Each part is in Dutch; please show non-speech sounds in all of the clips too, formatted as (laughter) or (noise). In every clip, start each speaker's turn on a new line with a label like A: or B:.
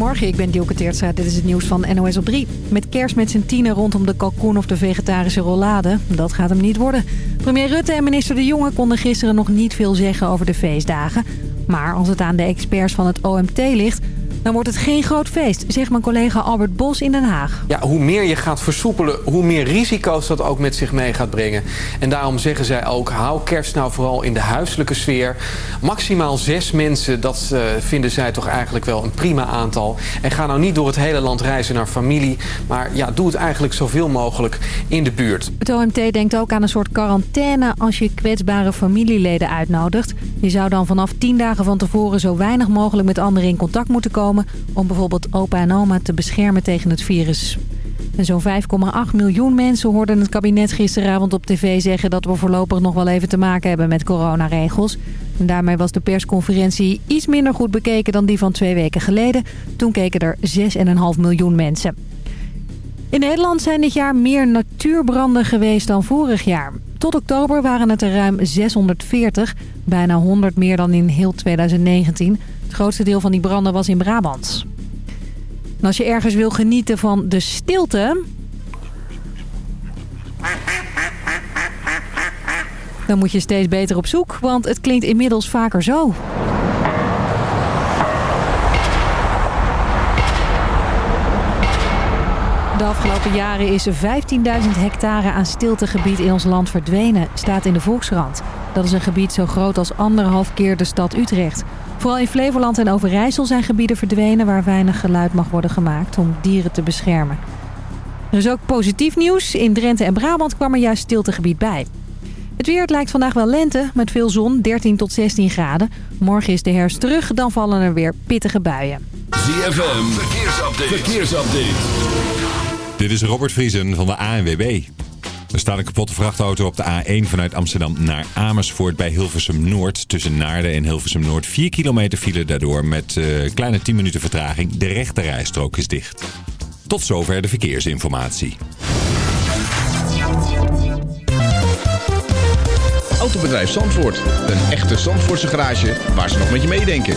A: Goedemorgen, ik ben Dielke Teertstra. Dit is het nieuws van NOS op 3. Met kerst met zijn tienen rondom de kalkoen of de vegetarische rollade. Dat gaat hem niet worden. Premier Rutte en minister De Jonge konden gisteren nog niet veel zeggen over de feestdagen. Maar als het aan de experts van het OMT ligt dan wordt het geen groot feest, zegt mijn collega Albert Bos in Den Haag.
B: Ja, hoe meer je gaat versoepelen, hoe meer risico's dat ook met zich mee gaat brengen. En daarom zeggen zij ook, hou kerst nou vooral in de huiselijke sfeer. Maximaal zes mensen, dat uh, vinden zij toch eigenlijk wel een prima aantal. En ga nou niet door het hele land reizen naar familie. Maar ja, doe het eigenlijk zoveel mogelijk in de buurt.
A: Het OMT denkt ook aan een soort quarantaine als je kwetsbare familieleden uitnodigt. Je zou dan vanaf tien dagen van tevoren zo weinig mogelijk met anderen in contact moeten komen om bijvoorbeeld opa en oma te beschermen tegen het virus. En zo'n 5,8 miljoen mensen hoorden het kabinet gisteravond op tv zeggen... dat we voorlopig nog wel even te maken hebben met coronaregels. En daarmee was de persconferentie iets minder goed bekeken dan die van twee weken geleden. Toen keken er 6,5 miljoen mensen. In Nederland zijn dit jaar meer natuurbranden geweest dan vorig jaar. Tot oktober waren het er ruim 640, bijna 100 meer dan in heel 2019. Het grootste deel van die branden was in Brabant. Als je ergens wil genieten van de stilte... dan moet je steeds beter op zoek, want het klinkt inmiddels vaker zo. De afgelopen jaren is 15.000 hectare aan stiltegebied in ons land verdwenen, staat in de Volkskrant. Dat is een gebied zo groot als anderhalf keer de stad Utrecht. Vooral in Flevoland en Overijssel zijn gebieden verdwenen waar weinig geluid mag worden gemaakt om dieren te beschermen. Er is ook positief nieuws. In Drenthe en Brabant kwam er juist stiltegebied bij. Het weer het lijkt vandaag wel lente, met veel zon, 13 tot 16 graden. Morgen is de herfst terug, dan vallen er weer pittige buien.
C: ZFM, verkeersupdate. verkeersupdate.
D: Dit is Robert Vriesen van de ANWB. Er staat een kapotte vrachtauto op de A1 vanuit Amsterdam naar Amersfoort bij Hilversum Noord. Tussen Naarden en Hilversum Noord 4 kilometer file daardoor met uh, kleine 10 minuten vertraging. De rechte rijstrook is dicht. Tot zover de verkeersinformatie.
E: Autobedrijf Zandvoort. Een echte Zandvoortse garage waar ze nog met je meedenken.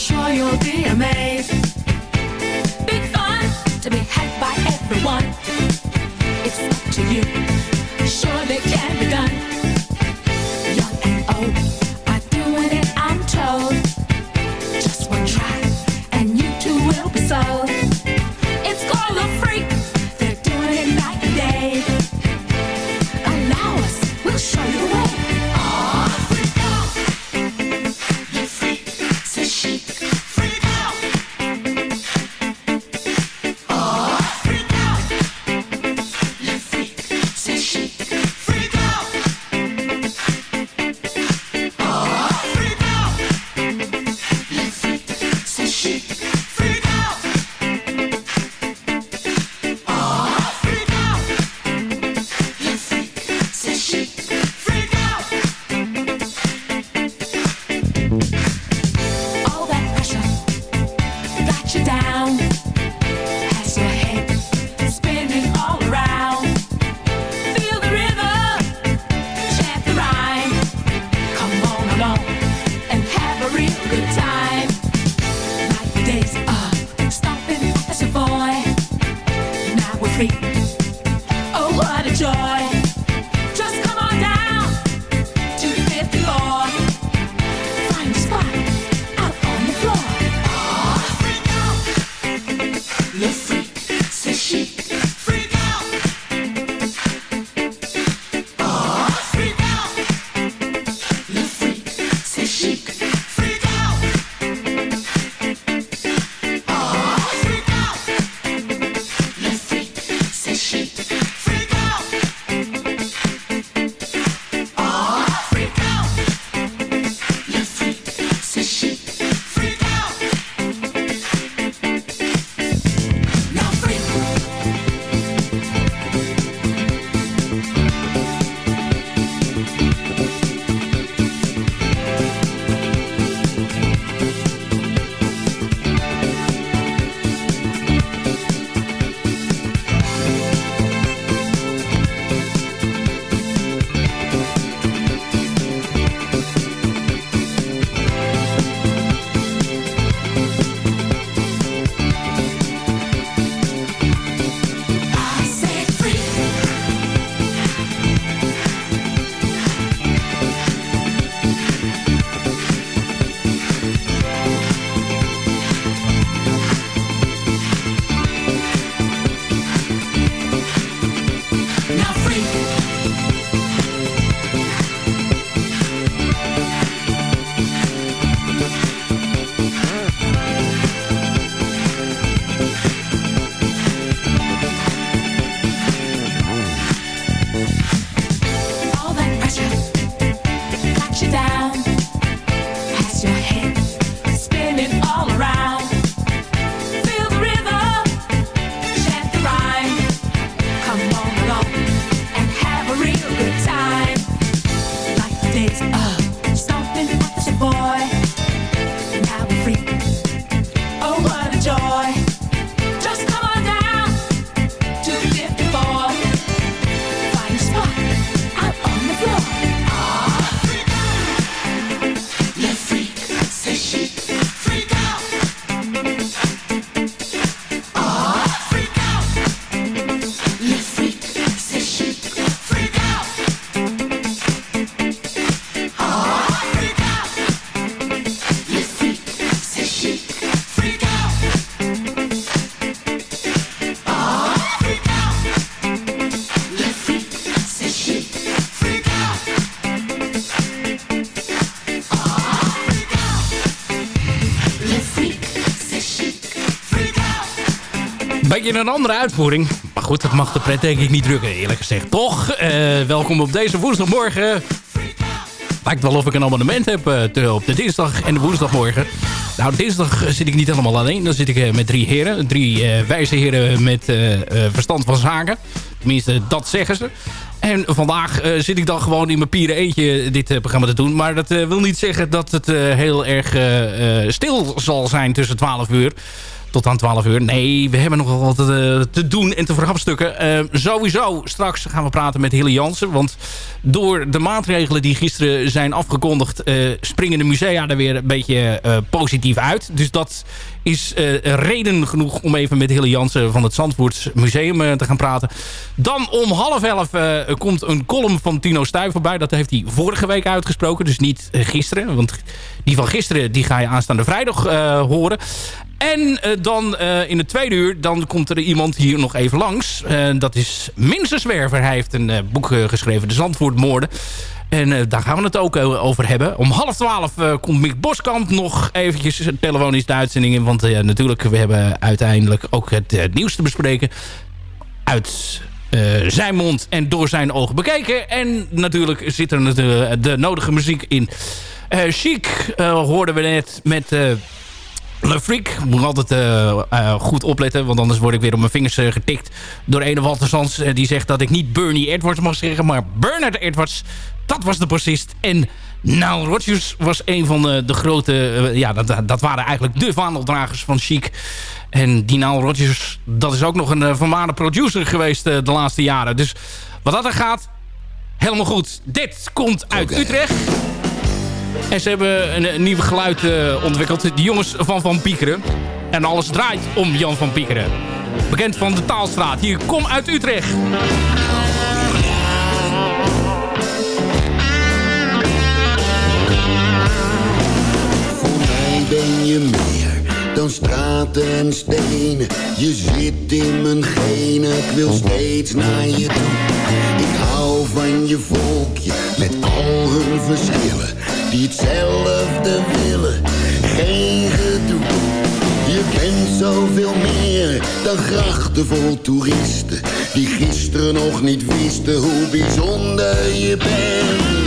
C: sure you'll be amazed. Big fun to be had by everyone. It's up to you. Sure, they can be done.
F: Beetje een andere uitvoering. Maar goed, dat mag de pret denk ik niet drukken, eerlijk gezegd. Toch, uh, welkom op deze woensdagmorgen. Lijkt wel of ik een abonnement heb uh, op de dinsdag en de woensdagmorgen. Nou, dinsdag zit ik niet helemaal alleen. Dan zit ik uh, met drie heren. Drie wijze heren met verstand van zaken. Tenminste, dat zeggen ze. En vandaag zit ik dan gewoon in mijn pieren eentje dit programma te doen. Maar dat wil niet zeggen dat het heel erg stil zal zijn tussen 12 uur tot aan 12 uur. Nee, we hebben nog wat te, te doen en te verhapstukken. Uh, sowieso, straks gaan we praten met Hille Jansen. Want door de maatregelen die gisteren zijn afgekondigd... Uh, springen de musea er weer een beetje positief uit. Dus dat is reden genoeg om even met Hille Jansen... van het Zandvoort Museum te gaan praten. Dan om half elf komt een column van Tino Stuy voorbij. Dat heeft hij vorige week uitgesproken, dus niet gisteren. Want die van gisteren die ga je aanstaande vrijdag horen. En uh, dan uh, in het tweede uur, dan komt er iemand hier nog even langs. Uh, dat is Minstens Zwerver. Hij heeft een boek geschreven, De Zandvoortmoorden. En daar gaan we het ook over hebben. Om half twaalf komt Mick Boskamp nog eventjes telefonisch de uitzending in. Want natuurlijk, we hebben uiteindelijk ook het nieuws te bespreken. Uit zijn mond en door zijn ogen bekeken. En natuurlijk zit er de, de nodige muziek in. Chic hoorden we net met... Le Freak. Moet altijd uh, uh, goed opletten. Want anders word ik weer op mijn vingers uh, getikt. Door een of andere Sans. die zegt dat ik niet Bernie Edwards mag zeggen. Maar Bernard Edwards. Dat was de bassist. En Nile Rodgers was een van de, de grote... ja, dat, dat waren eigenlijk de vaandeldragers van Chic. En die Nile Rodgers. Dat is ook nog een vermaarde producer geweest de laatste jaren. Dus wat dat er gaat. Helemaal goed. Dit komt uit okay. Utrecht. En ze hebben een, een nieuw geluid uh, ontwikkeld. De jongens van Van Piekeren. En alles draait om Jan van Piekeren. Bekend van de Taalstraat. Hier, kom uit Utrecht.
G: Voor mij ben je meer dan straten en stenen. Je zit in mijn genen, ik wil steeds naar je toe. Ik hou van je volkje, met al hun verschillen die hetzelfde willen. Geen gedoe. Je bent zoveel meer dan grachten vol toeristen. Die gisteren nog niet wisten hoe bijzonder je bent.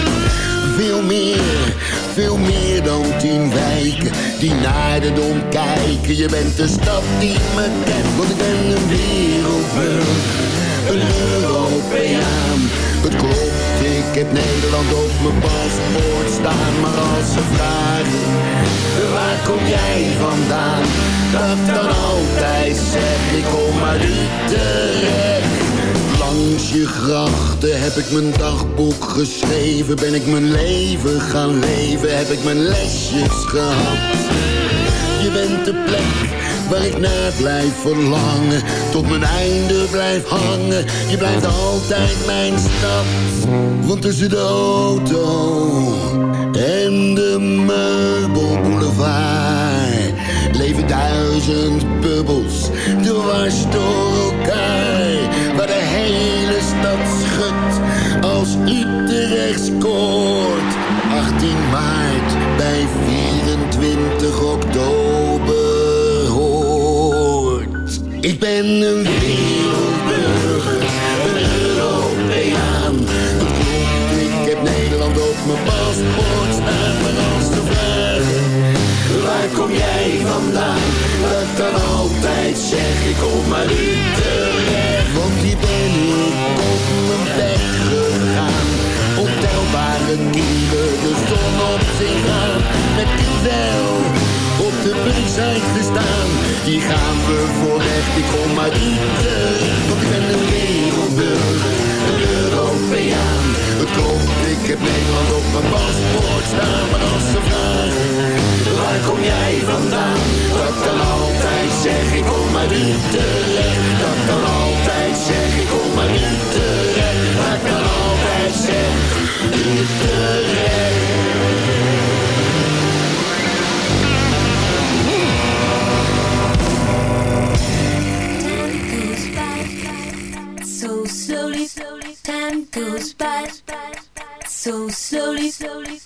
G: Veel meer, veel meer dan tien wijken die naar de dom kijken. Je bent de stad die me kent, want ik ben een wereldburger, een Europeaan. Het klopt ik heb Nederland op mijn paspoort staan, maar als ze vragen, waar kom jij vandaan? Dat dan altijd zeg ik kom uit Utrecht. Langs je grachten heb ik mijn dagboek geschreven, ben ik mijn leven gaan leven, heb ik mijn lesjes gehad. Je bent de plek waar ik naar blijf verlangen. Tot mijn einde blijf hangen. Je blijft altijd mijn stad. Want tussen de auto en de meubelboulevard leven duizend bubbels dwars door elkaar. Waar de hele stad schudt als Utrecht scoort. 18 maart bij 24 oktober. Ik ben een wereldburger, een Europeaan. Ik heb Nederland op mijn paspoort staan. Maar als te vragen, waar kom jij vandaan? Dat kan altijd zeg, ik kom uit Utrecht. Want die ben ik op mijn weg gegaan. Ontelbare keren de zon op zich aan. Met die wel de zijn gestaan. Die gaan we voorrecht, ik kom uit Utrecht. Ik ben een wereldburger, een Europeaan. Het klopt, ik heb Nederland op mijn paspoort staan. Maar als ze vragen, waar kom jij vandaan? Dat kan altijd zeg, ik kom uit Utrecht. Dat kan altijd zeg, ik kom uit Utrecht. Dat kan altijd zeg. So slowly, slowly,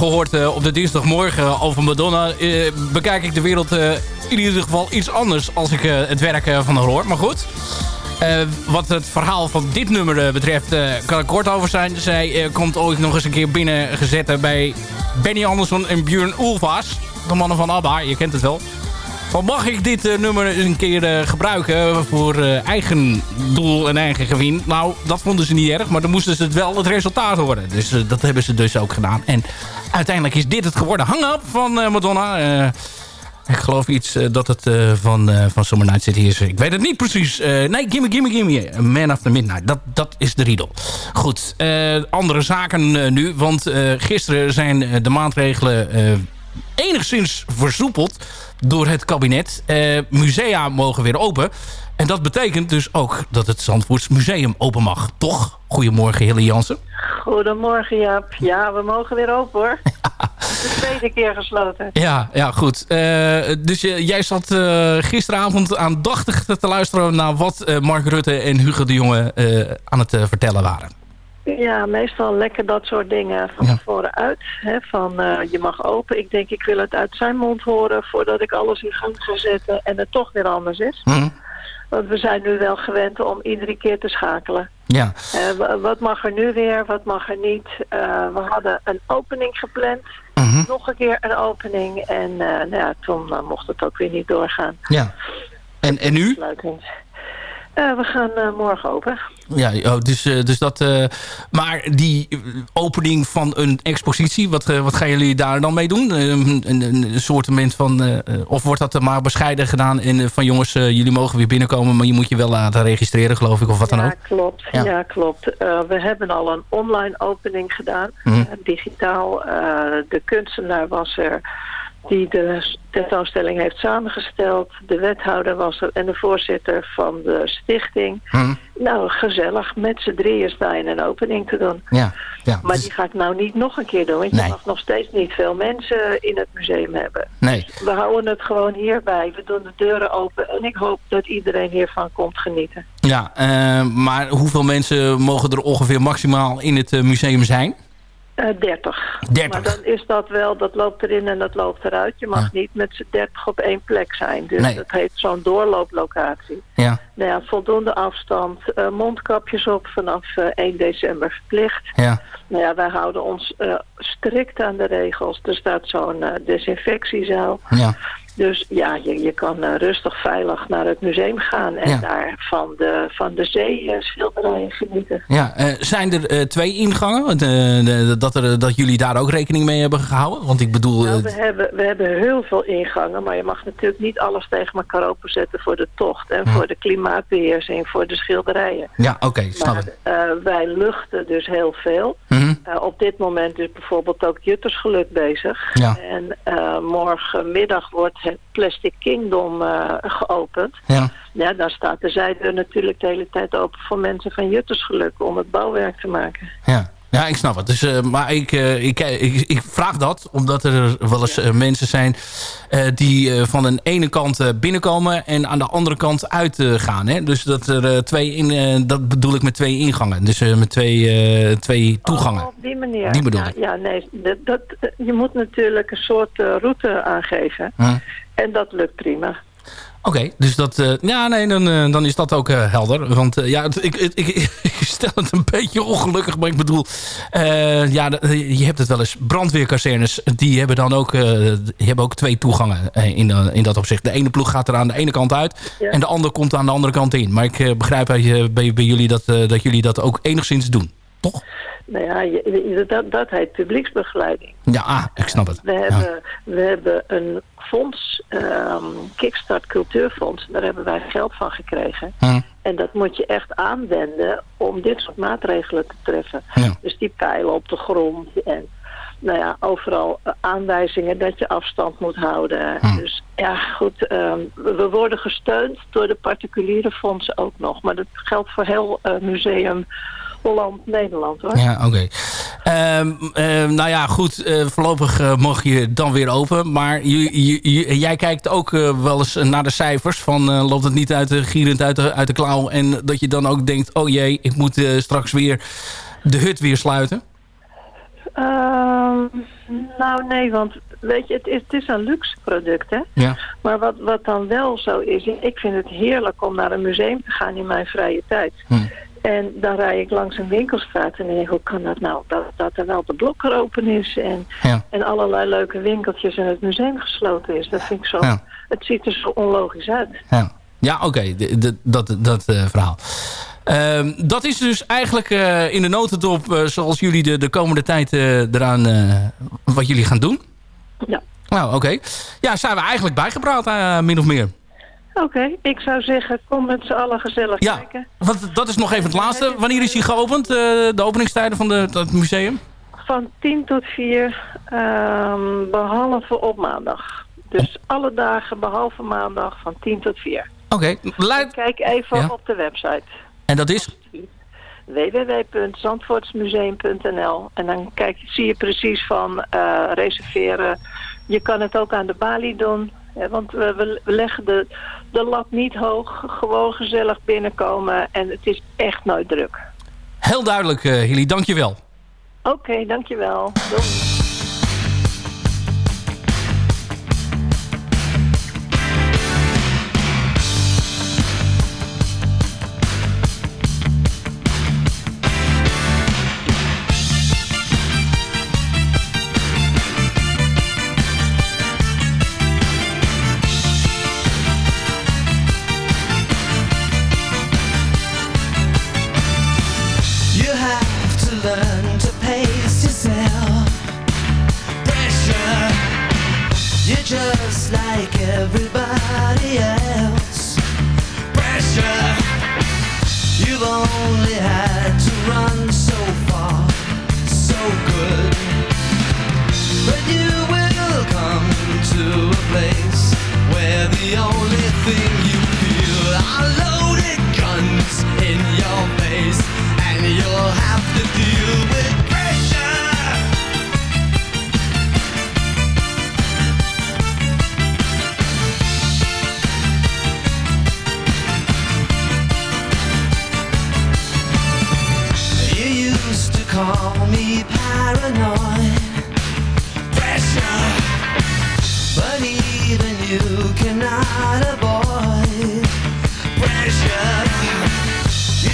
F: gehoord op de dinsdagmorgen over Madonna... bekijk ik de wereld in ieder geval iets anders als ik het werk van haar hoor. Maar goed... wat het verhaal van dit nummer betreft, kan ik kort over zijn. Zij komt ooit nog eens een keer binnengezet bij Benny Anderson en Björn Ulvaas. De mannen van ABBA, je kent het wel. Van mag ik dit nummer een keer gebruiken voor eigen doel en eigen gewin? Nou, dat vonden ze niet erg, maar dan moesten ze het wel het resultaat horen. Dus dat hebben ze dus ook gedaan. En uiteindelijk is dit het geworden. Hang up van Madonna. ik geloof iets dat het van, van Summer Night City is. Ik weet het niet precies. nee, gimme, gimme, gimme. Man After Midnight. Dat, dat is de riedel. Goed, andere zaken nu. Want gisteren zijn de maatregelen enigszins versoepeld door het kabinet. Uh, musea mogen weer open. En dat betekent dus ook dat het Zandvoorts Museum open mag. Toch? Goedemorgen, Hille Jansen.
H: Goedemorgen, Jaap. Ja, we mogen weer open, hoor. (laughs) de tweede keer gesloten.
F: Ja, ja goed. Uh, dus uh, jij zat uh, gisteravond aandachtig te luisteren... naar wat Mark Rutte en Hugo de Jonge aan het vertellen waren.
H: Ja, meestal lekker dat soort dingen van tevoren uit. Hè, van uh, je mag open. Ik denk ik wil het uit zijn mond horen voordat ik alles in gang ga zetten en het toch weer anders is. Mhm. Want we zijn nu wel gewend om iedere keer te schakelen.
F: Ja.
H: Uh, wat mag er nu weer, wat mag er niet. Uh, we hadden een opening gepland. Mhm. Nog een keer een opening. En nou ja, toen mocht het ook weer niet doorgaan.
F: Ja. En, en nu?
H: Uh, we gaan uh, morgen open.
F: Ja, oh, dus, uh, dus dat... maar die opening van een expositie, wat, wat gaan jullie daar dan mee doen? een, een, een soortement van... of wordt dat maar bescheiden gedaan en van jongens, jullie mogen weer binnenkomen... maar je moet je wel laten registreren, geloof ik, of wat dan ook?
H: Klopt. Ja, ja klopt. we hebben al een online opening gedaan, mm. digitaal. de kunstenaar was er die de tentoonstelling heeft samengesteld. De wethouder was er en de voorzitter van de stichting. Hm. Nou, gezellig. Met z'n drieën sta je een opening te doen.
F: Ja, ja.
H: Maar die ga ik nou niet nog een keer doen. Want je mag nog steeds niet veel mensen in het museum hebben.
F: Nee.
H: we houden het gewoon hierbij. We doen de deuren open. En ik hoop dat iedereen hiervan komt genieten.
F: Ja, uh, maar hoeveel mensen mogen er ongeveer maximaal in het eh, museum zijn?
H: 30.
F: Eh, 30.
H: Maar dan is dat wel, dat loopt erin en dat loopt eruit. Je mag niet met z'n 30 op één plek zijn. Dus nee. dat heet zo'n doorlooplocatie.
F: Ja.
H: Nou ja, voldoende afstand, uh, mondkapjes op vanaf uh, 1 december verplicht.
F: Ja.
H: Nou ja, wij houden ons uh, strikt aan de regels. Er staat zo'n desinfectiezaal.
F: Ja.
H: Dus ja, je, je kan uh, rustig veilig naar het museum gaan en ja. daar van de, van de zee uh, schilderijen genieten.
F: Ja, uh, zijn er twee ingangen? dat, er, dat jullie daar ook rekening mee hebben gehouden? Want ik bedoel...
H: Nou, we, hebben, we hebben heel veel ingangen, maar je mag natuurlijk niet alles tegen elkaar openzetten voor de tocht. En voor de klimaatbeheersing, voor de schilderijen.
F: Ja, oké, okay, snap
H: wij luchten dus heel veel.
F: -hmm.
H: op dit moment is bijvoorbeeld ook Juttersgeluk bezig.
F: Ja.
H: En morgenmiddag wordt het Plastic Kingdom uh, geopend.
F: Ja.
H: ja, dan staat de zijdeur natuurlijk de hele tijd open voor mensen van Juttersgeluk om het bouwwerk te maken.
F: Ja. Ja, ik snap het. Dus, uh, maar ik, uh, ik, ik, ik, vraag dat omdat er wel eens uh, mensen zijn die van een ene kant binnenkomen en aan de andere kant uitgaan. hè? Dus dat er twee in, dat bedoel ik met twee ingangen. Dus met twee, twee toegangen.
H: Oh, op die manier.
F: Die bedoel
H: ja, nee, dat, dat, je moet natuurlijk een soort route aangeven.
F: Huh?
H: En dat lukt prima.
F: Oké, okay, dus dat... Uh, ja, nee, dan, uh, dan is dat ook uh, helder. Want ja, het, ik, ik, (laughs) ik, stel het een beetje ongelukkig, maar ik bedoel... ja, je hebt het wel eens. Brandweerkazernes, die hebben dan ook, die hebben ook twee toegangen in, in dat opzicht. De ene ploeg gaat er aan de ene kant uit ja. en de andere komt aan de andere kant in. Maar ik begrijp bij, bij, bij jullie dat, dat jullie dat ook enigszins doen, toch?
H: Nou ja, je, dat, dat heet publieksbegeleiding.
F: Ja, ah, ik snap het.
H: We, ja. hebben, we hebben een fonds, um, Kickstart Cultuurfonds. Daar hebben wij geld van gekregen.
F: Hm.
H: En dat moet je echt aanwenden om dit soort maatregelen te treffen.
F: Ja.
H: Dus die pijlen op de grond en nou ja, overal aanwijzingen dat je afstand moet houden.
F: Hm.
H: Dus ja, goed, um, we worden gesteund door de particuliere fondsen ook nog. Maar dat geldt voor heel uh, museum Holland, Nederland hoor.
F: Ja, oké. Okay. Um, um, nou ja, goed. Uh, voorlopig uh, mag je dan weer open. Maar jij kijkt ook uh, wel eens naar de cijfers. Van loopt het niet uit de, gierend uit de, uit de klauw. En dat je dan ook denkt, oh jee, ik moet straks weer de hut weer sluiten.
H: Ehm, nou nee, want weet je, het is, het is een luxe product, hè?
F: Ja.
H: Maar wat, wat dan wel zo is, ik vind het heerlijk om naar een museum te gaan in mijn vrije tijd.
F: Hm.
H: En dan rij ik langs een winkelstraat en denk ik, hoe kan dat nou? Dat, dat er wel de blokker open is en,
F: Ja.
H: en allerlei leuke winkeltjes en het museum gesloten is. Dat vind ik zo,
F: Ja.
H: het ziet er zo onlogisch uit.
F: Ja, ja oké, dat, dat eh, verhaal. Ehm, dat is dus eigenlijk eh, in de notendop eh, zoals jullie de, de komende tijd eraan, wat jullie gaan doen.
H: Ja.
F: Nou, oké. Ja, zijn we eigenlijk bijgepraat, min of meer.
H: Oké, ik zou zeggen, kom met z'n allen gezellig
F: Ja,
H: kijken.
F: want dat is nog even het laatste. Wanneer is hij geopend, eh, de openingstijden van de, het museum?
H: Van 10 tot 4, ehm, behalve op maandag. Dus alle dagen behalve maandag van 10 tot 4.
F: Oké, luid-
H: Kijk even
F: Ja.
H: op de website
F: en dat is?
H: www.zandvoortsmuseum.nl en dan kijk, zie je precies van eh, reserveren. Je kan het ook aan de balie doen. Want we, we leggen de, de lat niet hoog. Gewoon gezellig binnenkomen. En het is echt nooit druk.
F: Heel duidelijk, eh Hilly, dankjewel.
H: Oké, dankjewel. Doei.
I: You like everybody else. Pressure. You've only had to run so far, so good. But you will come to a place where the only thing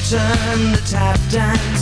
I: turn the tap dance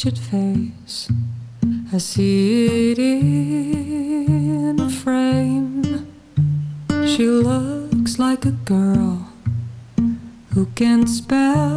I: face,
J: I see it in a frame. She looks like a girl who can spell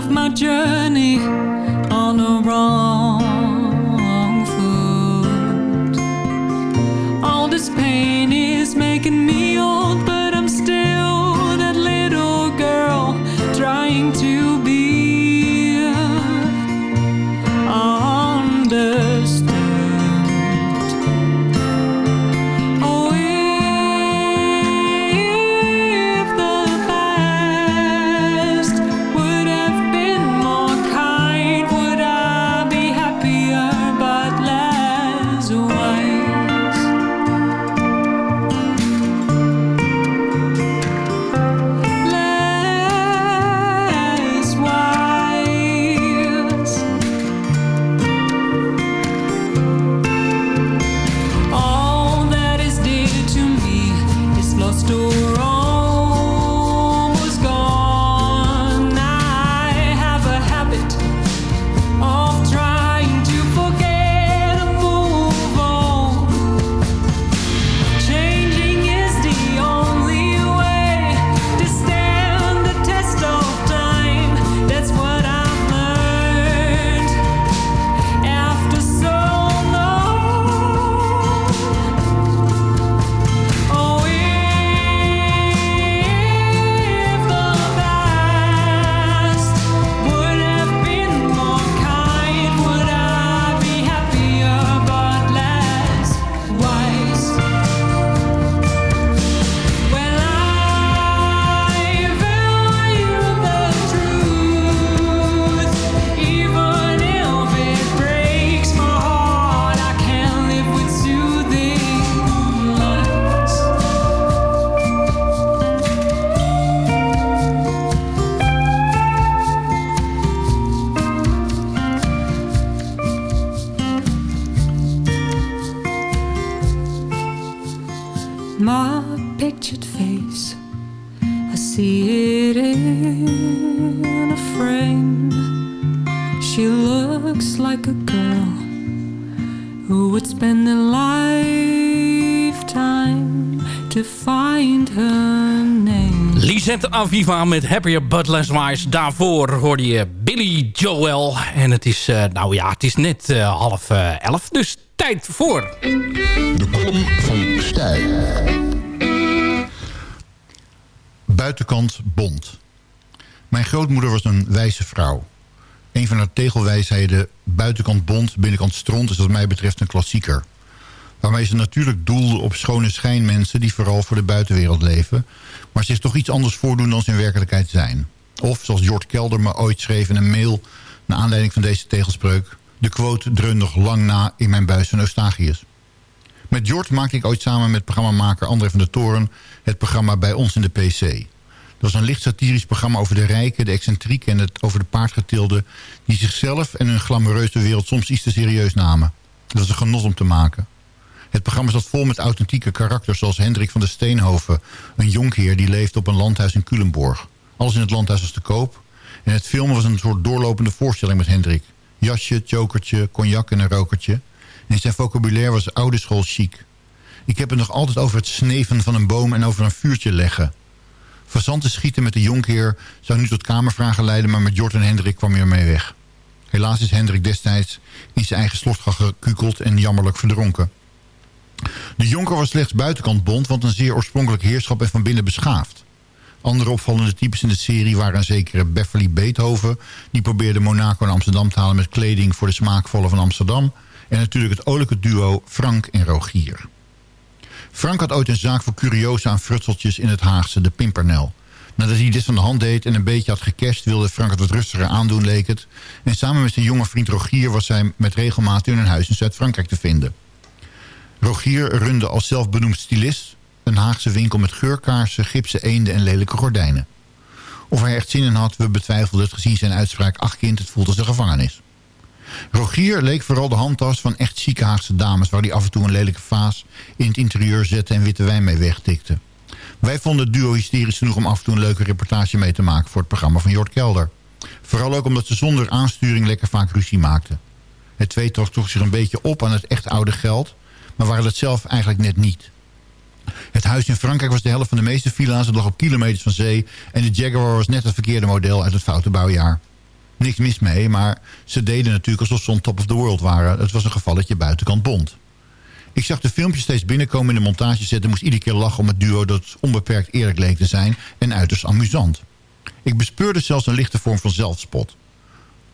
J: of my journey.
F: Lisette Aviva met Happier But Less Wise. Daarvoor hoorde je Billy Joel. En het is, eh, nou ja, het is net eh, half eh, elf. Dus tijd voor...
K: De column van Stijl. Buitenkant bond. Mijn grootmoeder was een wijze vrouw. Een van haar tegelwijsheden, buitenkant bond, binnenkant stront... is wat mij betreft een klassieker. Waarmee ze natuurlijk doelde op schone schijnmensen... die vooral voor de buitenwereld leven... maar zich toch iets anders voordoen dan ze in werkelijkheid zijn. Of, zoals Jort Kelder me ooit schreef in een mail... naar aanleiding van deze tegelspreuk... de quote dreunt nog lang na in mijn buis van Eustachius. Met Jort maakte ik ooit samen met programmamaker André van der Toren... het programma Bij ons in de PC. Dat was een licht satirisch programma over de rijken, de excentrieken... en het over de paardgetilden... die zichzelf en hun glamoureuze wereld soms iets te serieus namen. Dat was een genot om te maken. Het programma zat vol met authentieke karakters... zoals Hendrik van der Steenhoven, een jonkheer... die leefde op een landhuis in Culemborg. Alles in het landhuis was te koop. En het filmen was een soort doorlopende voorstelling met Hendrik. Jasje, chokertje, cognac en een rokertje... En zijn vocabulaire was oude school chic. Ik heb het nog altijd over het sneven van een boom en over een vuurtje leggen. Fazanten schieten met de jonkheer zou nu tot kamervragen leiden... maar met Jort en Hendrik kwam hij ermee weg. Helaas is Hendrik destijds in zijn eigen slot gekukeld en jammerlijk verdronken. De jonker was slechts buitenkant bond, want een zeer oorspronkelijk heerschap en van binnen beschaafd. Andere opvallende types in de serie waren een zekere Beverly Beethoven... die probeerde Monaco en Amsterdam te halen met kleding voor de smaakvolle van Amsterdam... en natuurlijk het olijke duo Frank en Rogier. Frank had ooit een zaak voor curiosa aan frutseltjes in het Haagse, de Pimpernel. Nadat hij dit van de hand deed en een beetje had gecashed... wilde Frank het wat rustiger aandoen, leek het. En samen met zijn jonge vriend Rogier... was hij met regelmaat in een huis in Zuid-Frankrijk te vinden. Rogier runde als zelfbenoemd stylist... een Haagse winkel met geurkaarsen, gipsen eenden en lelijke gordijnen. Of hij echt zin in had, we betwijfelden het gezien zijn uitspraak... ach kind, het voelt als een gevangenis. Rogier leek vooral de handtas van echt chique Haagse dames... waar hij af en toe een lelijke vaas in het interieur zette... en witte wijn mee wegtikte. Wij vonden het duo hysterisch genoeg om af en toe een leuke reportage mee te maken... voor het programma van Jort Kelder. Vooral ook omdat ze zonder aansturing lekker vaak ruzie maakten. Het tweetal trok zich een beetje op aan het echt oude geld... maar waren het zelf eigenlijk net niet. Het huis in Frankrijk was de helft van de meeste villa's. Het lag op kilometers van zee. En de Jaguar was net het verkeerde model uit het foute bouwjaar. Niks mis mee, maar ze deden natuurlijk alsof ze on top of the world waren. Het was een gevalletje buitenkant bond. Ik zag de filmpjes steeds binnenkomen in de montageset... en moest iedere keer lachen om het duo dat onbeperkt eerlijk leek te zijn... en uiterst amusant. Ik bespeurde zelfs een lichte vorm van zelfspot.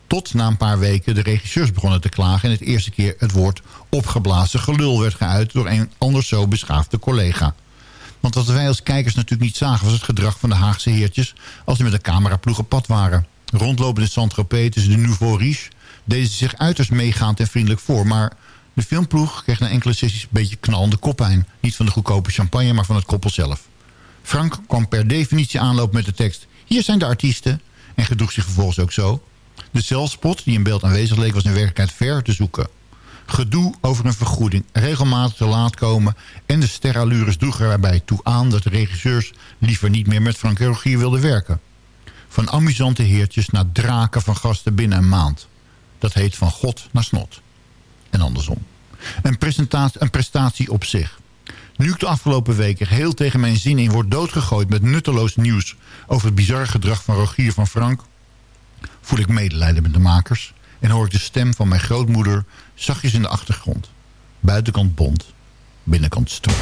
K: Tot na een paar weken de regisseurs begonnen te klagen... en het eerste keer het woord opgeblazen gelul werd geuit... door een anders zo beschaafde collega. Want wat wij als kijkers natuurlijk niet zagen... was het gedrag van de Haagse heertjes... als ze met een cameraploeg op pad waren. Rondlopen in Saint-Tropez tussen de Nouveau Riche... deden ze zich uiterst meegaand en vriendelijk voor... maar de filmploeg kreeg na enkele sessies een beetje knalende koppijn. Niet van de goedkope champagne, maar van het koppel zelf. Frank kwam per definitie aanlopen met de tekst... Hier zijn de artiesten. En gedroeg zich vervolgens ook zo. De zelfspot die in beeld aanwezig leek was in werkelijkheid ver te zoeken. Gedoe over een vergoeding, regelmatig te laat komen... en de sterallures droegen erbij toe aan... dat de regisseurs liever niet meer met Frank Rogier wilden werken. Van amusante heertjes naar draken van gasten binnen een maand. Dat heet van God naar snot. En andersom. Een, een prestatie op zich. Nu ik de afgelopen weken heel tegen mijn zin in word doodgegooid... met nutteloos nieuws over het bizarre gedrag van Rogier van Frank... voel ik medelijden met de makers... en hoor ik de stem van mijn grootmoeder zachtjes in de achtergrond. Buitenkant bont, binnenkant stroop.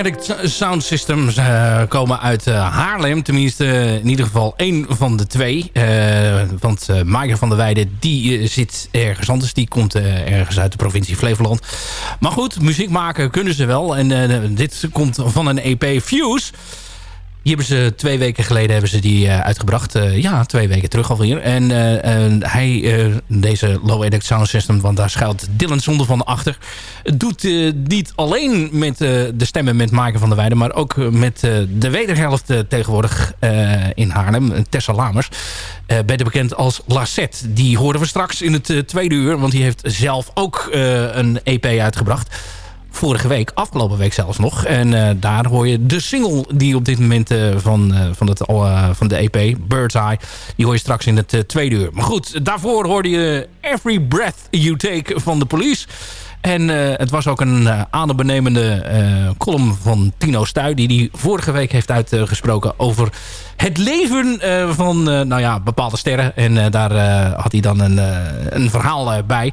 F: Addict Sound Systems eh, komen uit eh, Haarlem. Tenminste, in ieder geval één van de twee. Eh, want uh, van der Weijden, die zit ergens anders. Die komt ergens uit de provincie Flevoland. Maar goed, muziek maken kunnen ze wel. En dit komt van een EP Fuse. Die hebben ze twee weken geleden hebben ze die eh, uitgebracht. Eh, ja, twee weken terug alweer. En eh, hij, deze Low Edit Sound System, want daar schuilt Dylan Zonde van achter. Het doet niet alleen met de stemmen met Maken van der Weijden, maar ook met de wederhelft tegenwoordig in Haarlem, Tessa Lamers. Beter bekend als Lacette. Die horen we straks in het tweede uur, want die heeft zelf ook een EP uitgebracht. Vorige week, afgelopen week zelfs nog. En eh, daar hoor je de single die op dit moment eh, van, eh, van, van de EP, Bird's Eye... die hoor je straks in het tweede uur. Maar goed, daarvoor hoorde je Every Breath You Take van de Police... En het was ook een adembenemende column van Tino Stuy... die hij vorige week heeft uitgesproken over het leven van nou ja, bepaalde sterren. En daar had hij dan een, een verhaal bij.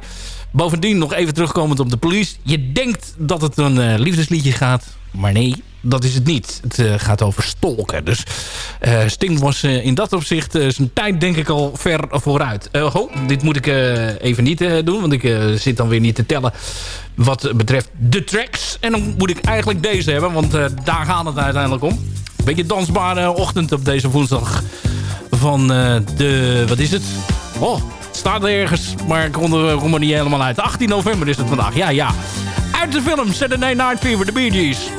F: Bovendien nog even terugkomend op de police. Je denkt dat het een eh, liefdesliedje gaat, maar nee, dat is het niet. Het eh, gaat over stalken. Dus eh, Sting was in dat opzicht zijn tijd denk ik al ver vooruit. Ho, dit moet ik even niet doen, want ik zit dan weer niet te tellen wat betreft de tracks. En dan moet ik eigenlijk deze hebben, want daar gaat het uiteindelijk om. Beetje dansbare ochtend op deze woensdag van de... Wat is het? Oh, staat er ergens, maar ik er, kom er niet helemaal uit. 18 november is het vandaag, ja, ja. Uit de film Saturday Night Fever, de Bee Gees.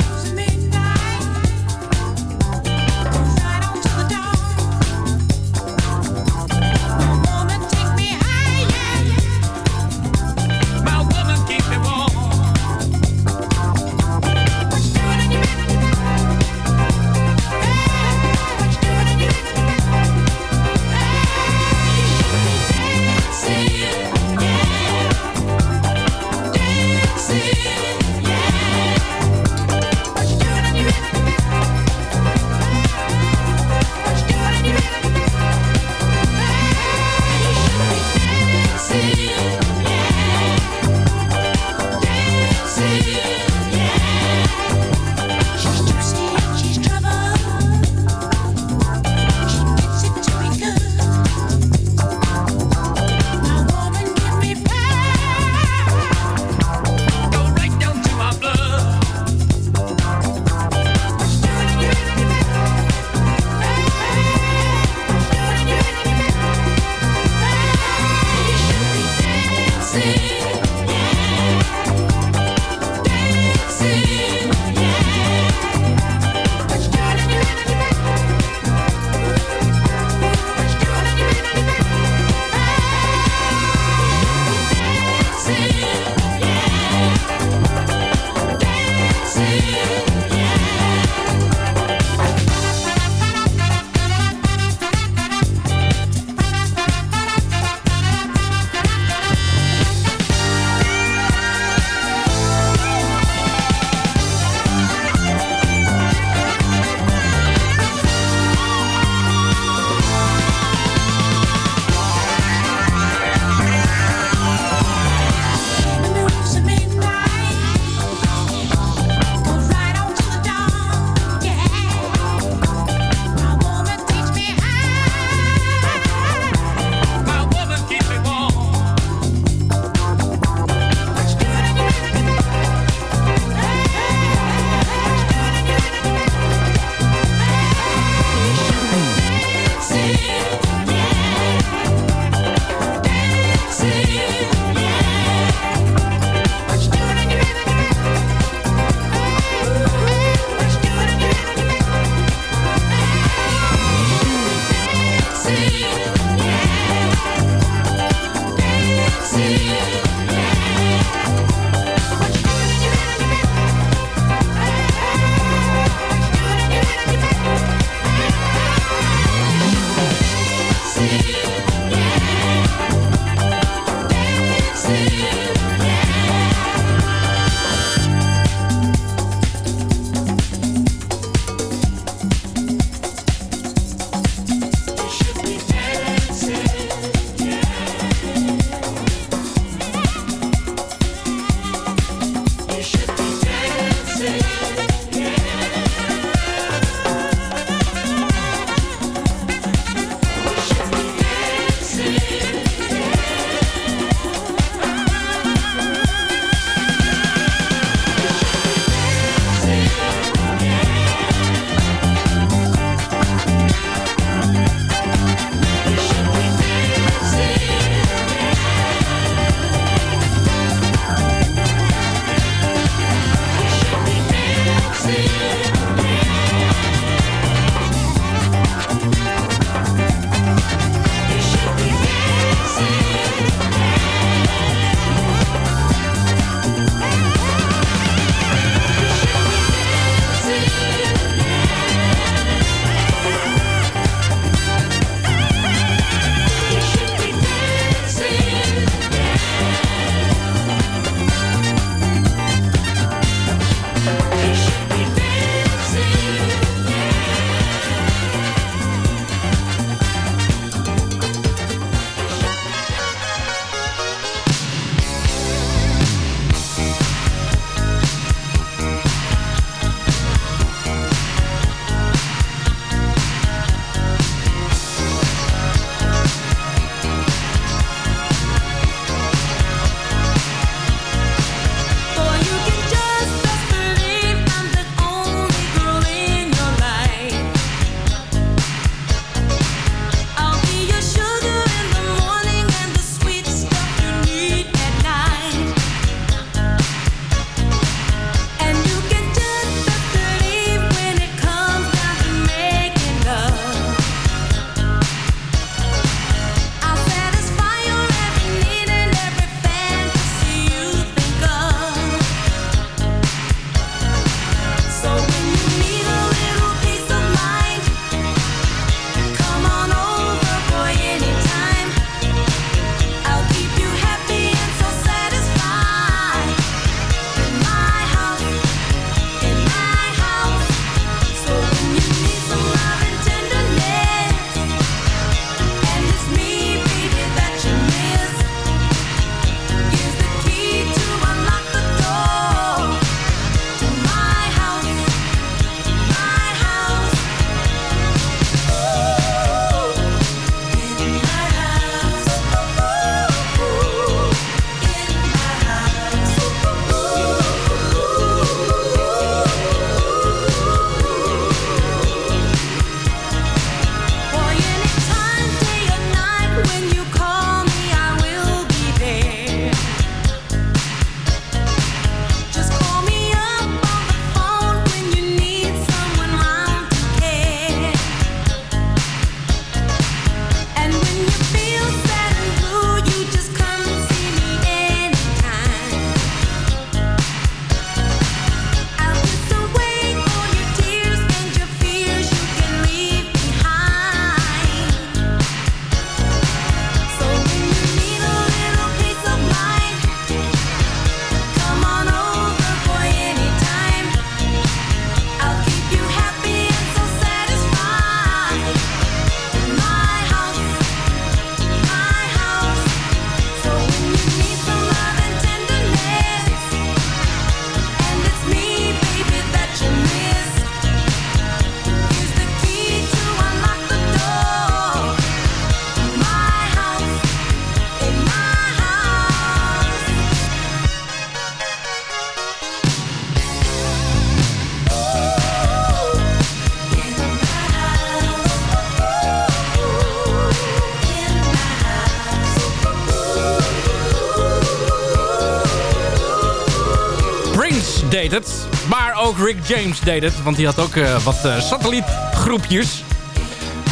F: Maar ook Rick James deed het. Want die had ook eh, wat eh, satellietgroepjes.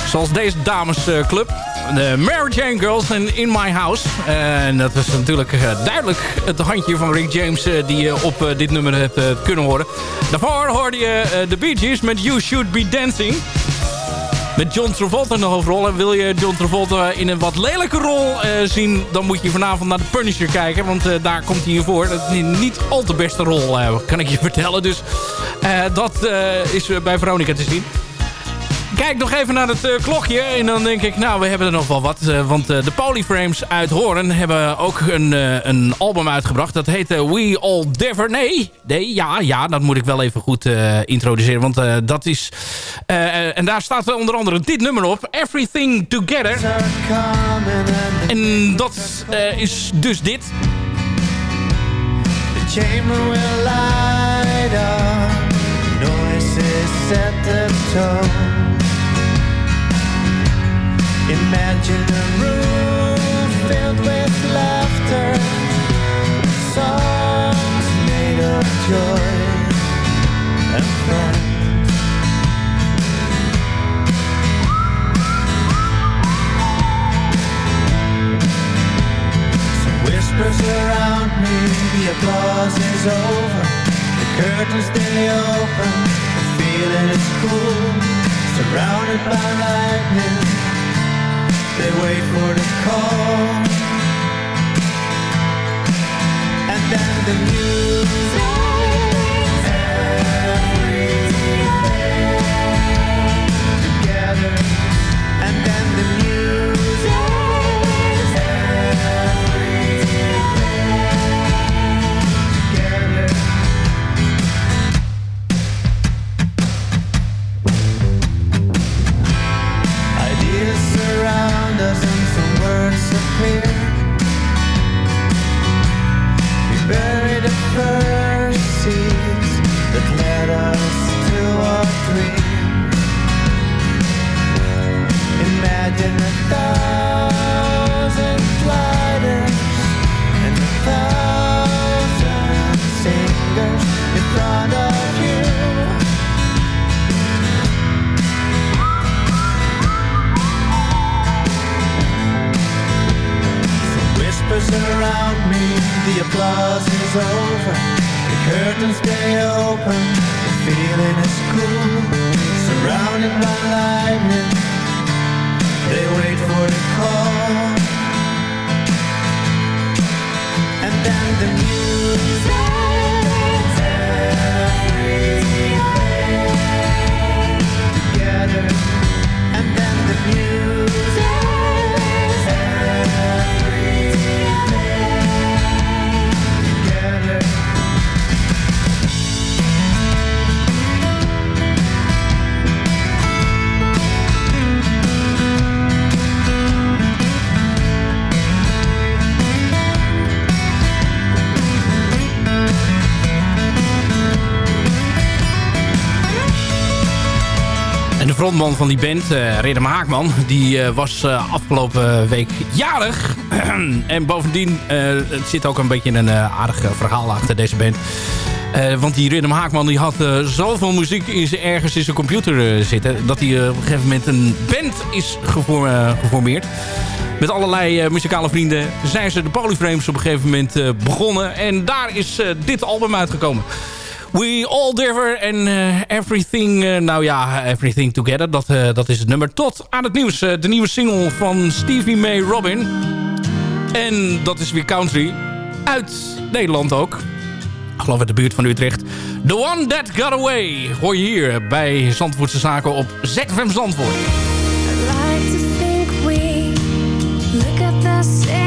F: Zoals deze damesclub. De Mary Jane Girls en In My House. En dat is natuurlijk eh, duidelijk het handje van Rick James... die je op dit nummer hebt kunnen horen. Daarvoor hoorde je de Bee Gees met You Should Be Dancing. Met John Travolta in de hoofdrol. En wil je John Travolta in een wat lelijke rol eh, zien... dan moet je vanavond naar de Punisher kijken. Want eh, daar komt hij in voor. Dat is niet al te beste rol, eh, kan ik je (laughs) vertellen. Dus dat is bij Veronica te zien. Kijk nog even naar het eh, klokje. En dan denk ik, nou, we hebben er nog wel wat. eh, want eh, de Polyframes uit Hoorn hebben ook een, een album uitgebracht. Dat heet We All Differ. Nee, nee, ja, ja, dat moet ik wel even goed introduceren. Want dat is... en daar staat onder andere dit nummer op. Everything Together. En dat is dus dit.
I: The chamber will light up, noises set the tone. Imagine a room filled with laughter, songs made of joy and fun. Some whispers around me, the applause is over. The curtains stay open, the feeling is cool. Surrounded by lightning, they wait for the call. And then the music. You
F: Be better. Van die band, Redem Haakman, die eh, was eh, afgelopen week jarig. (clears throat) en bovendien, zit ook een beetje een aardig verhaal achter deze band. Want die Redem Haakman die had zoveel muziek in zijn, ergens in zijn computer zitten... dat hij op een gegeven moment een band is geformeerd. Met allerlei muzikale vrienden zijn ze de Polyframes op een gegeven moment begonnen. En daar is dit album uitgekomen. We All Differ en eh, Everything, eh, nou ja, Everything Together, dat, eh, dat is het nummer. Tot aan het nieuws, de nieuwe single van Stevie May Robin. En dat is weer country, uit Nederland ook. Ik geloof uit de buurt van Utrecht. The One That Got Away, hoor je hier bij Zandvoortse Zaken op ZFM Zandvoort.
L: like to look at